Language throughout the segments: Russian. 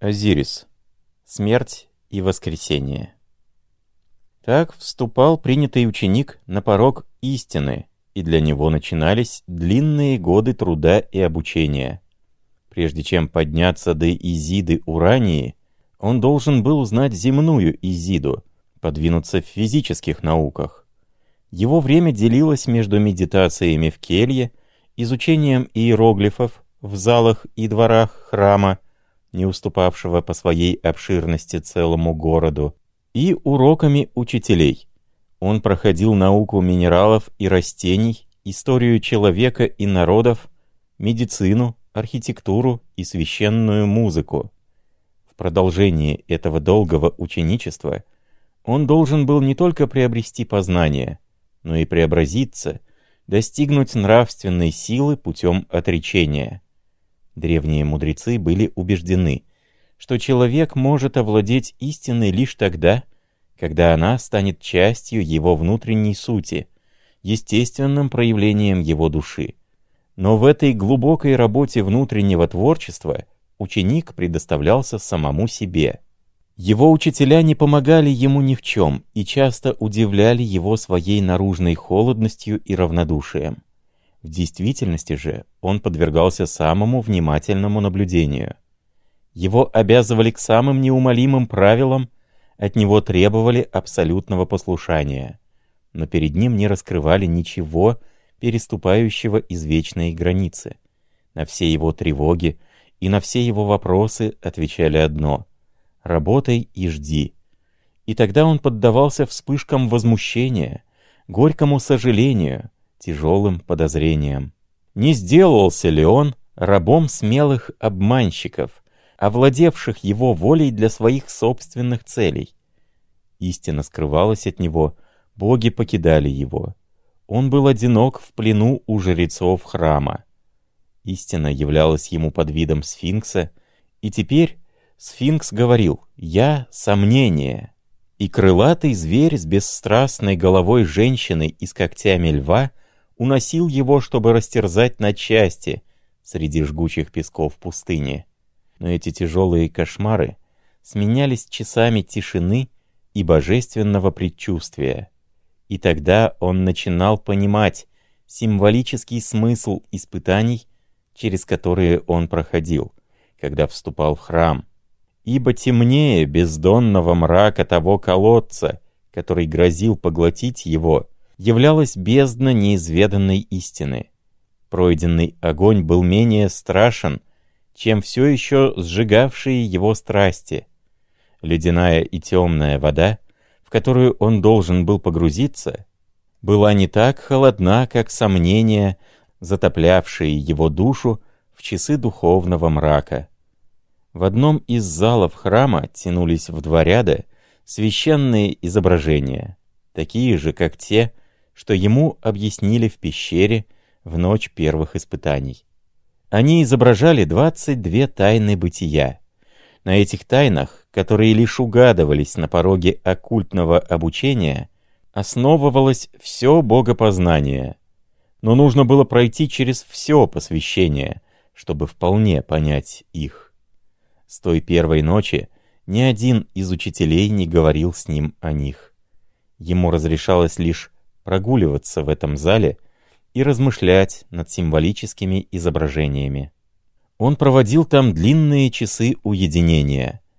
Азирис. Смерть и воскресение. Так вступал принятый ученик на порог истины, и для него начинались длинные годы труда и обучения. Прежде чем подняться до Изиды Урании, он должен был узнать земную Изиду, подвинуться в физических науках. Его время делилось между медитациями в келье, изучением иероглифов в залах и дворах храма, не уступавшего по своей обширности целому городу, и уроками учителей. Он проходил науку минералов и растений, историю человека и народов, медицину, архитектуру и священную музыку. В продолжении этого долгого ученичества он должен был не только приобрести познание, но и преобразиться, достигнуть нравственной силы путем отречения. Древние мудрецы были убеждены, что человек может овладеть истиной лишь тогда, когда она станет частью его внутренней сути, естественным проявлением его души. Но в этой глубокой работе внутреннего творчества ученик предоставлялся самому себе. Его учителя не помогали ему ни в чем и часто удивляли его своей наружной холодностью и равнодушием. В действительности же он подвергался самому внимательному наблюдению. Его обязывали к самым неумолимым правилам, от него требовали абсолютного послушания, но перед ним не раскрывали ничего, переступающего извечные границы. На все его тревоги и на все его вопросы отвечали одно — «Работай и жди». И тогда он поддавался вспышкам возмущения, горькому сожалению, тяжелым подозрениям. Не сделался ли он рабом смелых обманщиков, овладевших его волей для своих собственных целей? Истина скрывалась от него, боги покидали его. Он был одинок в плену у жрецов храма. Истина являлась ему под видом сфинкса, и теперь сфинкс говорил «Я — сомнение». И крылатый зверь с бесстрастной головой женщины и с когтями льва уносил его, чтобы растерзать на части среди жгучих песков пустыни. Но эти тяжелые кошмары сменялись часами тишины и божественного предчувствия. И тогда он начинал понимать символический смысл испытаний, через которые он проходил, когда вступал в храм. Ибо темнее бездонного мрака того колодца, который грозил поглотить его, являлась бездна неизведанной истины. Пройденный огонь был менее страшен, чем все еще сжигавшие его страсти. Ледяная и темная вода — в которую он должен был погрузиться, была не так холодна, как сомнения, затоплявшие его душу в часы духовного мрака. В одном из залов храма тянулись в два ряда священные изображения, такие же, как те, что ему объяснили в пещере в ночь первых испытаний. Они изображали 22 тайны бытия. На этих тайнах которые лишь угадывались на пороге оккультного обучения, основывалось все богопознание. Но нужно было пройти через все посвящение, чтобы вполне понять их. С той первой ночи ни один из учителей не говорил с ним о них. Ему разрешалось лишь прогуливаться в этом зале и размышлять над символическими изображениями. Он проводил там длинные часы уединения —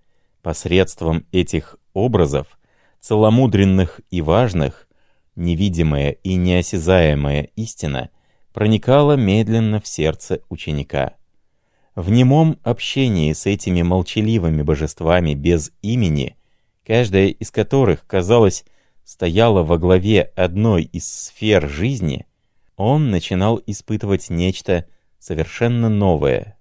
Посредством этих образов, целомудренных и важных, невидимая и неосязаемая истина проникала медленно в сердце ученика. В немом общении с этими молчаливыми божествами без имени, каждая из которых, казалось, стояла во главе одной из сфер жизни, он начинал испытывать нечто совершенно новое.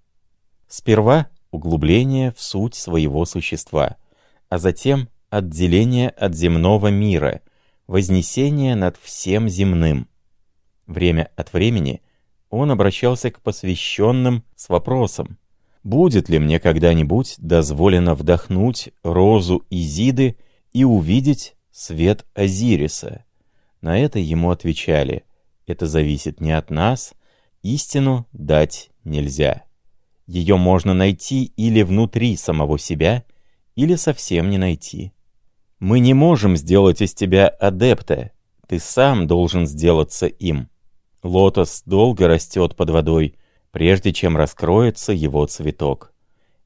Сперва углубление в суть своего существа, а затем отделение от земного мира, вознесение над всем земным. Время от времени он обращался к посвященным с вопросом, будет ли мне когда-нибудь дозволено вдохнуть розу Изиды и увидеть свет Азириса? На это ему отвечали, это зависит не от нас, истину дать нельзя. Ее можно найти или внутри самого себя, или совсем не найти. Мы не можем сделать из тебя адепта, ты сам должен сделаться им. Лотос долго растет под водой, прежде чем раскроется его цветок.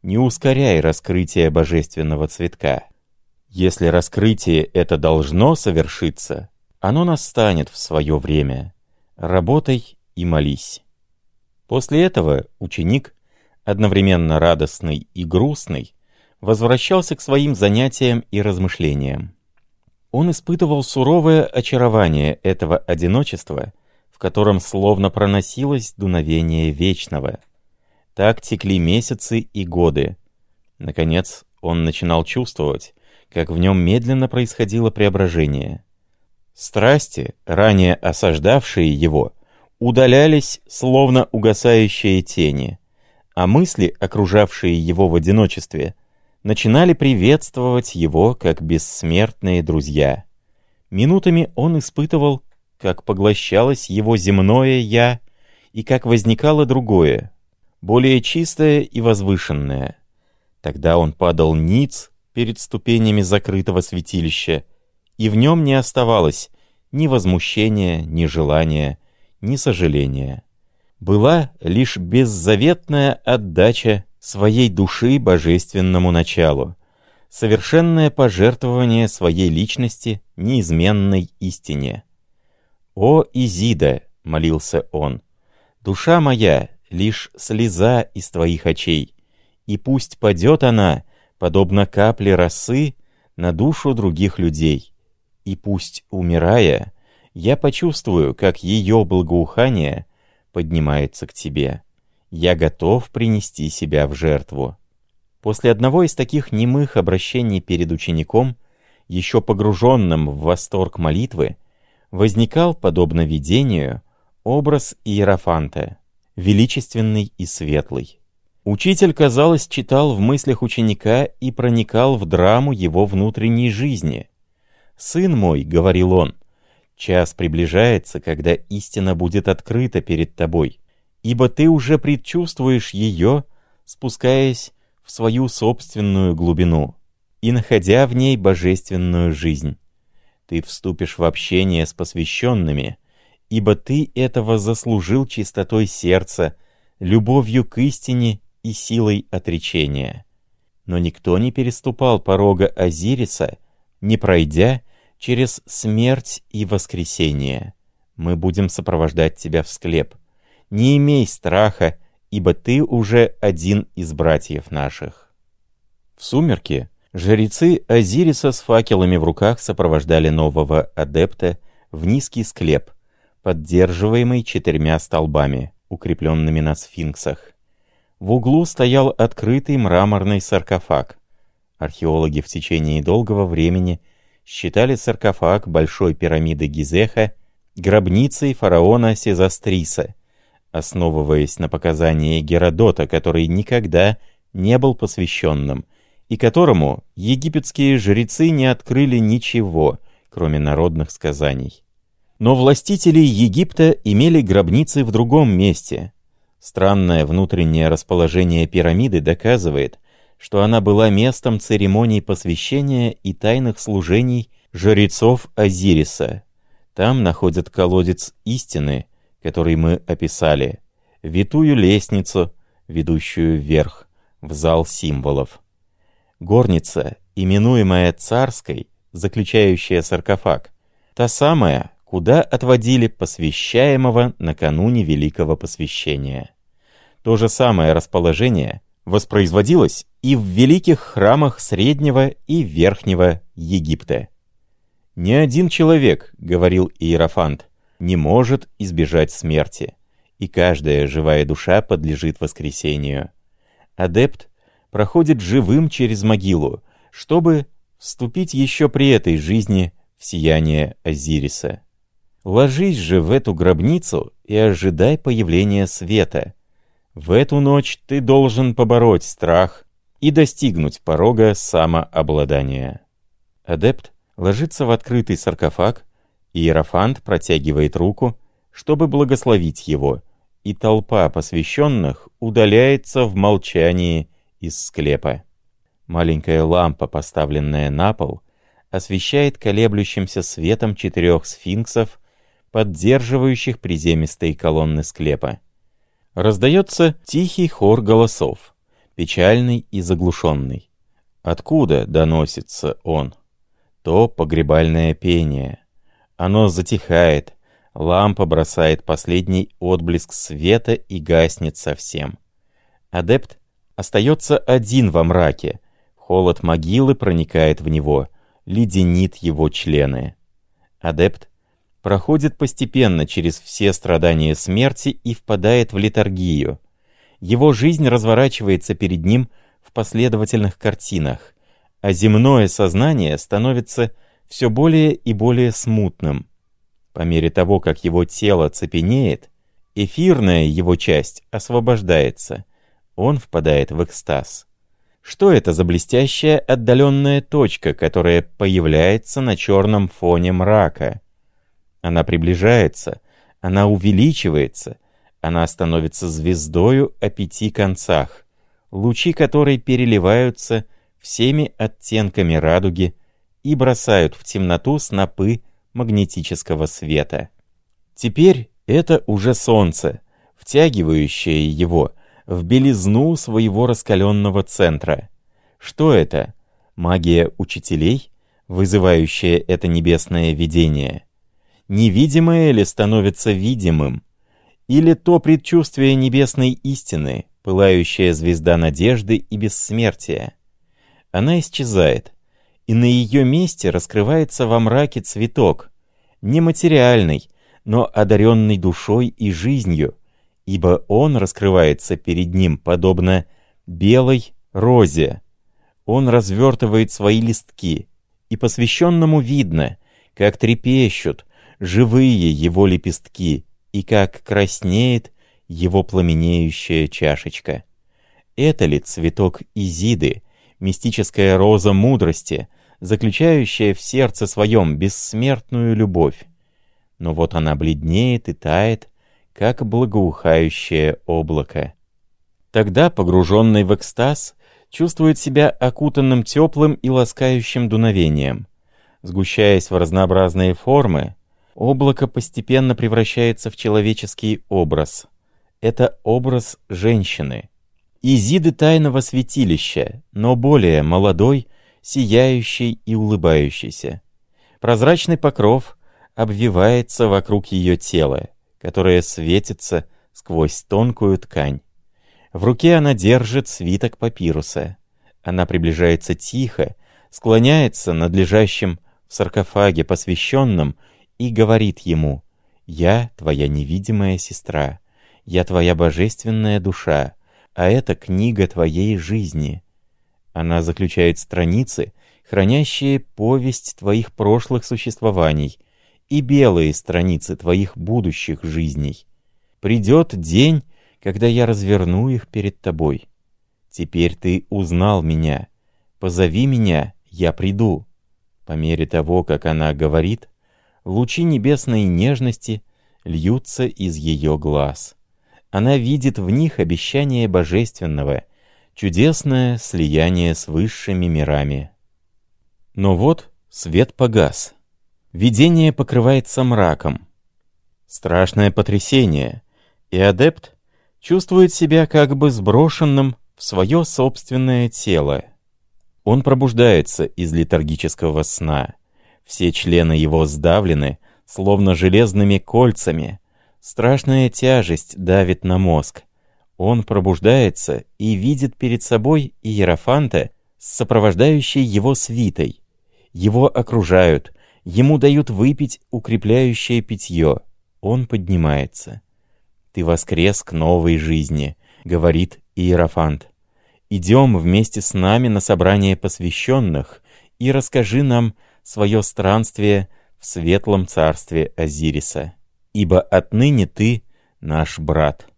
Не ускоряй раскрытие божественного цветка. Если раскрытие это должно совершиться, оно настанет в свое время. Работай и молись. После этого ученик, одновременно радостный и грустный, возвращался к своим занятиям и размышлениям. Он испытывал суровое очарование этого одиночества, в котором словно проносилось дуновение вечного. Так текли месяцы и годы. Наконец, он начинал чувствовать, как в нем медленно происходило преображение. Страсти, ранее осаждавшие его, удалялись, словно угасающие тени, а мысли, окружавшие его в одиночестве, начинали приветствовать его как бессмертные друзья. Минутами он испытывал, как поглощалось его земное «я» и как возникало другое, более чистое и возвышенное. Тогда он падал ниц перед ступенями закрытого святилища, и в нем не оставалось ни возмущения, ни желания, ни сожаления. Была лишь беззаветная отдача своей души божественному началу, совершенное пожертвование своей личности неизменной истине. «О, Изида!» — молился он. «Душа моя — лишь слеза из твоих очей, и пусть падет она, подобно капле росы, на душу других людей, и пусть, умирая, я почувствую, как ее благоухание поднимается к тебе» я готов принести себя в жертву. После одного из таких немых обращений перед учеником, еще погруженным в восторг молитвы, возникал, подобно видению, образ Иерофанта, величественный и светлый. Учитель, казалось, читал в мыслях ученика и проникал в драму его внутренней жизни. «Сын мой», — говорил он, — «час приближается, когда истина будет открыта перед тобой ибо ты уже предчувствуешь ее, спускаясь в свою собственную глубину и находя в ней божественную жизнь. Ты вступишь в общение с посвященными, ибо ты этого заслужил чистотой сердца, любовью к истине и силой отречения. Но никто не переступал порога Азириса, не пройдя через смерть и воскресение. Мы будем сопровождать тебя в склеп не имей страха, ибо ты уже один из братьев наших». В сумерки жрецы Азириса с факелами в руках сопровождали нового адепта в низкий склеп, поддерживаемый четырьмя столбами, укрепленными на сфинксах. В углу стоял открытый мраморный саркофаг. Археологи в течение долгого времени считали саркофаг Большой пирамиды Гизеха гробницей фараона Сезастриса, основываясь на показании Геродота, который никогда не был посвященным, и которому египетские жрецы не открыли ничего, кроме народных сказаний. Но властители Египта имели гробницы в другом месте. Странное внутреннее расположение пирамиды доказывает, что она была местом церемоний посвящения и тайных служений жрецов Азириса. Там находят колодец истины, который мы описали, витую лестницу, ведущую вверх, в зал символов. Горница, именуемая царской, заключающая саркофаг, та самая, куда отводили посвящаемого накануне Великого Посвящения. То же самое расположение воспроизводилось и в великих храмах Среднего и Верхнего Египта. «Ни один человек, — говорил Иерофант, не может избежать смерти, и каждая живая душа подлежит воскресению. Адепт проходит живым через могилу, чтобы вступить еще при этой жизни в сияние Азириса. Ложись же в эту гробницу и ожидай появления света. В эту ночь ты должен побороть страх и достигнуть порога самообладания. Адепт ложится в открытый саркофаг, Иерофант протягивает руку, чтобы благословить его, и толпа посвященных удаляется в молчании из склепа. Маленькая лампа, поставленная на пол, освещает колеблющимся светом четырех сфинксов, поддерживающих приземистые колонны склепа. Раздается тихий хор голосов, печальный и заглушенный. Откуда доносится он? То погребальное пение. Оно затихает, лампа бросает последний отблеск света и гаснет совсем. Адепт остается один во мраке, холод могилы проникает в него, леденит его члены. Адепт проходит постепенно через все страдания смерти и впадает в литургию. Его жизнь разворачивается перед ним в последовательных картинах, а земное сознание становится все более и более смутным. По мере того, как его тело цепенеет, эфирная его часть освобождается, он впадает в экстаз. Что это за блестящая отдаленная точка, которая появляется на черном фоне мрака? Она приближается, она увеличивается, она становится звездою о пяти концах, лучи которой переливаются всеми оттенками радуги и бросают в темноту снопы магнетического света. Теперь это уже солнце, втягивающее его в белизну своего раскаленного центра. Что это? Магия учителей, вызывающая это небесное видение? Невидимое ли становится видимым? Или то предчувствие небесной истины, пылающая звезда надежды и бессмертия? Она исчезает, и на ее месте раскрывается во мраке цветок, нематериальный, но одаренный душой и жизнью, ибо он раскрывается перед ним подобно белой розе. Он развертывает свои листки, и посвященному видно, как трепещут живые его лепестки и как краснеет его пламенеющая чашечка. Это ли цветок Изиды, мистическая роза мудрости, заключающая в сердце своем бессмертную любовь? Но вот она бледнеет и тает, как благоухающее облако. Тогда, погруженный в экстаз, чувствует себя окутанным теплым и ласкающим дуновением. Сгущаясь в разнообразные формы, облако постепенно превращается в человеческий образ. Это образ женщины. Изиды тайного святилища, но более молодой, сияющий и улыбающийся. Прозрачный покров обвивается вокруг ее тела которая светится сквозь тонкую ткань. В руке она держит свиток папируса. Она приближается тихо, склоняется над лежащим в саркофаге посвященным и говорит ему «Я твоя невидимая сестра, я твоя божественная душа, а это книга твоей жизни». Она заключает страницы, хранящие повесть твоих прошлых существований, и белые страницы твоих будущих жизней. Придет день, когда я разверну их перед тобой. Теперь ты узнал меня. Позови меня, я приду. По мере того, как она говорит, лучи небесной нежности льются из ее глаз. Она видит в них обещание божественного, чудесное слияние с высшими мирами. Но вот свет погас. Видение покрывается мраком. Страшное потрясение, и адепт чувствует себя как бы сброшенным в свое собственное тело. Он пробуждается из летаргического сна. Все члены его сдавлены, словно железными кольцами. Страшная тяжесть давит на мозг. Он пробуждается и видит перед собой Иерофанта с сопровождающей его свитой. Его окружают, Ему дают выпить укрепляющее питье. Он поднимается. «Ты воскрес к новой жизни», — говорит Иерофант. «Идем вместе с нами на собрание посвященных и расскажи нам свое странствие в светлом царстве Азириса, ибо отныне ты наш брат».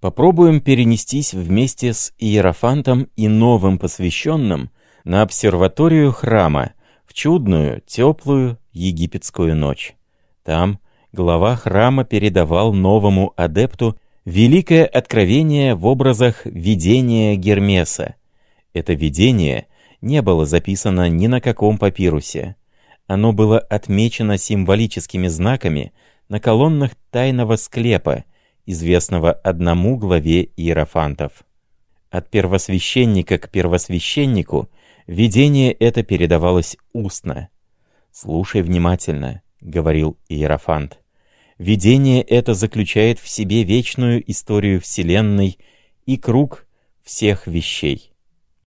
Попробуем перенестись вместе с Иерофантом и новым посвященным на обсерваторию храма, в чудную, теплую египетскую ночь. Там глава храма передавал новому адепту Великое откровение в образах видения Гермеса. Это видение не было записано ни на каком папирусе. Оно было отмечено символическими знаками на колоннах тайного склепа, известного одному главе иерофантов. От первосвященника к первосвященнику видение это передавалось устно. «Слушай внимательно», — говорил иерофант. «Видение это заключает в себе вечную историю Вселенной и круг всех вещей.